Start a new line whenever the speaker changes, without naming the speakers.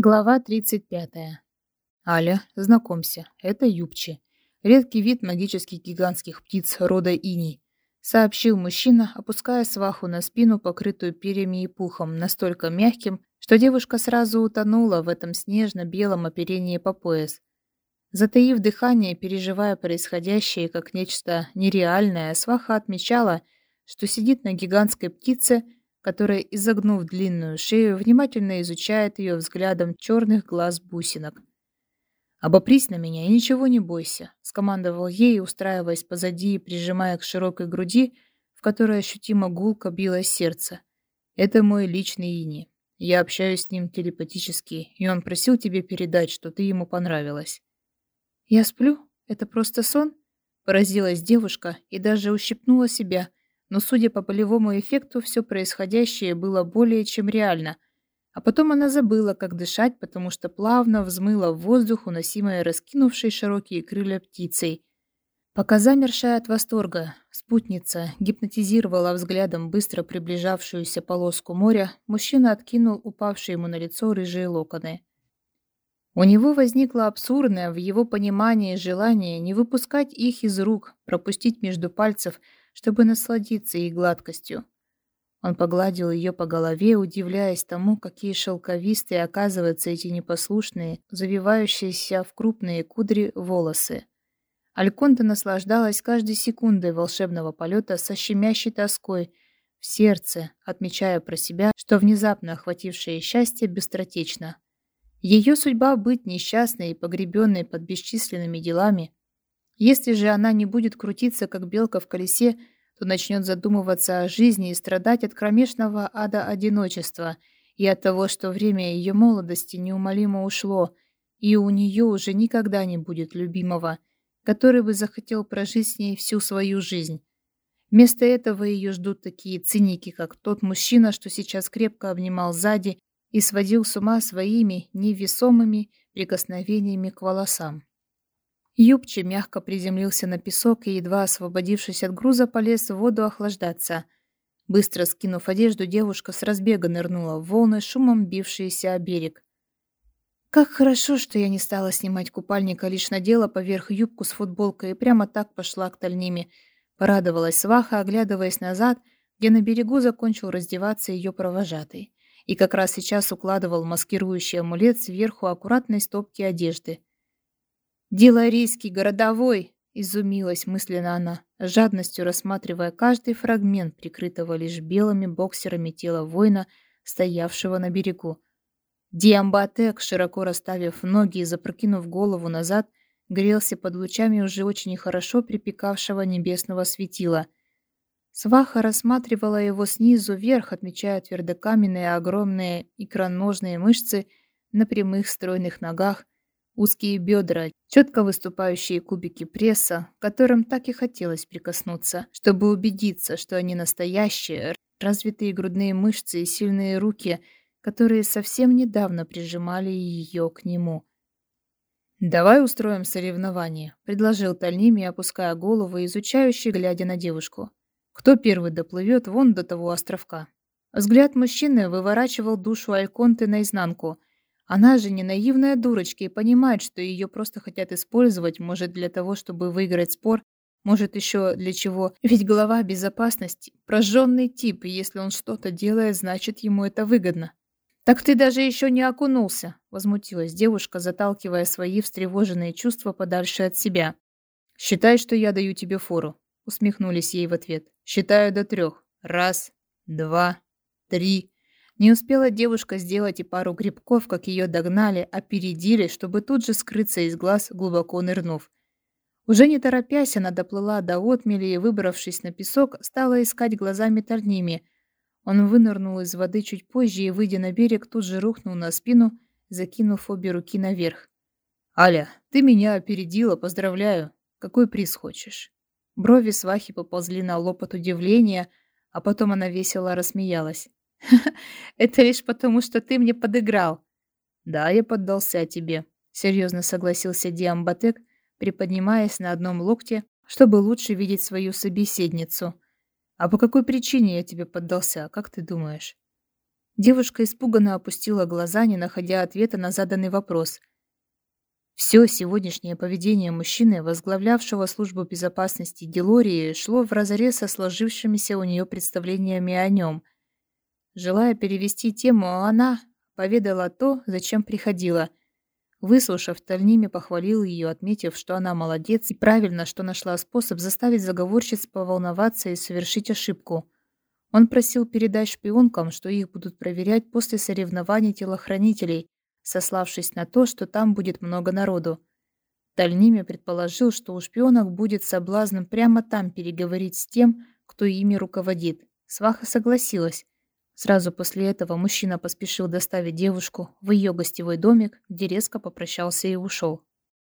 Глава 35. Аля, знакомься, это юбчи. Редкий вид магических гигантских птиц рода иней, сообщил мужчина, опуская сваху на спину, покрытую перьями и пухом, настолько мягким, что девушка сразу утонула в этом снежно-белом оперении по пояс. Затаив дыхание, переживая происходящее как нечто нереальное, сваха отмечала, что сидит на гигантской птице – которая, изогнув длинную шею, внимательно изучает ее взглядом черных глаз бусинок. «Обопрись на меня и ничего не бойся», — скомандовал ей, устраиваясь позади и прижимая к широкой груди, в которой ощутимо гулко билось сердце. «Это мой личный Ини. Я общаюсь с ним телепатически, и он просил тебе передать, что ты ему понравилась». «Я сплю? Это просто сон?» Поразилась девушка и даже ущипнула себя — но, судя по болевому эффекту, все происходящее было более чем реально. А потом она забыла, как дышать, потому что плавно взмыла в воздух, уносимая раскинувшей широкие крылья птицей. Пока замершая от восторга спутница гипнотизировала взглядом быстро приближавшуюся полоску моря, мужчина откинул упавшие ему на лицо рыжие локоны. У него возникло абсурдное в его понимании желание не выпускать их из рук, пропустить между пальцев – чтобы насладиться их гладкостью. Он погладил ее по голове, удивляясь тому, какие шелковистые оказываются эти непослушные, завивающиеся в крупные кудри волосы. Альконта наслаждалась каждой секундой волшебного полета со щемящей тоской в сердце, отмечая про себя, что внезапно охватившее счастье быстротечно. Ее судьба быть несчастной и погребенной под бесчисленными делами если же она не будет крутиться, как белка в колесе, то начнет задумываться о жизни и страдать от кромешного ада одиночества и от того, что время ее молодости неумолимо ушло, и у нее уже никогда не будет любимого, который бы захотел прожить с ней всю свою жизнь. Вместо этого ее ждут такие циники, как тот мужчина, что сейчас крепко обнимал сзади и сводил с ума своими невесомыми прикосновениями к волосам. Юбче мягко приземлился на песок и, едва освободившись от груза, полез в воду охлаждаться. Быстро скинув одежду, девушка с разбега нырнула в волны, шумом бившиеся о берег. Как хорошо, что я не стала снимать купальника, лишь надела поверх юбку с футболкой и прямо так пошла к Тальниме. Порадовалась сваха, оглядываясь назад, где на берегу закончил раздеваться ее провожатый. И как раз сейчас укладывал маскирующий амулет сверху аккуратной стопки одежды. «Деларийский городовой!» — изумилась мысленно она, жадностью рассматривая каждый фрагмент, прикрытого лишь белыми боксерами тела воина, стоявшего на берегу. Диамбатек, широко расставив ноги и запрокинув голову назад, грелся под лучами уже очень хорошо припекавшего небесного светила. Сваха рассматривала его снизу вверх, отмечая твердокаменные огромные икроножные мышцы на прямых стройных ногах, узкие бедра, четко выступающие кубики пресса, которым так и хотелось прикоснуться, чтобы убедиться, что они настоящие, развитые грудные мышцы и сильные руки, которые совсем недавно прижимали ее к нему. «Давай устроим соревнование», — предложил Тальними, опуская голову, изучающий, глядя на девушку. «Кто первый доплывет вон до того островка?» Взгляд мужчины выворачивал душу Альконты наизнанку — она же не наивная дурочка и понимает, что ее просто хотят использовать, может, для того, чтобы выиграть спор, может, еще для чего. Ведь глава безопасности – прожженный тип, и если он что-то делает, значит, ему это выгодно. «Так ты даже еще не окунулся», – возмутилась девушка, заталкивая свои встревоженные чувства подальше от себя. «Считай, что я даю тебе фору», – усмехнулись ей в ответ. «Считаю до трех. Раз, два, три». Не успела девушка сделать и пару грибков, как ее догнали, опередили, чтобы тут же скрыться из глаз, глубоко нырнув. Уже не торопясь, она доплыла до отмели и, выбравшись на песок, стала искать глазами Торними. Он вынырнул из воды чуть позже и, выйдя на берег, тут же рухнул на спину, закинув обе руки наверх. «Аля, ты меня опередила, поздравляю. Какой приз хочешь?» Брови свахи поползли на лоб от удивления, а потом она весело рассмеялась. Это лишь потому, что ты мне подыграл. Да, я поддался тебе, серьезно согласился Диамбатек, приподнимаясь на одном локте, чтобы лучше видеть свою собеседницу. А по какой причине я тебе поддался, как ты думаешь? Девушка испуганно опустила глаза, не находя ответа на заданный вопрос. Все сегодняшнее поведение мужчины, возглавлявшего службу безопасности Делории, шло вразрез со сложившимися у нее представлениями о нем. Желая перевести тему, она поведала то, зачем приходила. Выслушав, Тальними похвалил ее, отметив, что она молодец и правильно, что нашла способ заставить заговорщиц поволноваться и совершить ошибку. Он просил передать шпионкам, что их будут проверять после соревнований телохранителей, сославшись на то, что там будет много народу. Тальниме предположил, что у шпионок будет соблазн прямо там переговорить с тем, кто ими руководит. Сваха согласилась. Сразу после этого мужчина поспешил доставить девушку в ее гостевой домик, где резко попрощался и ушел.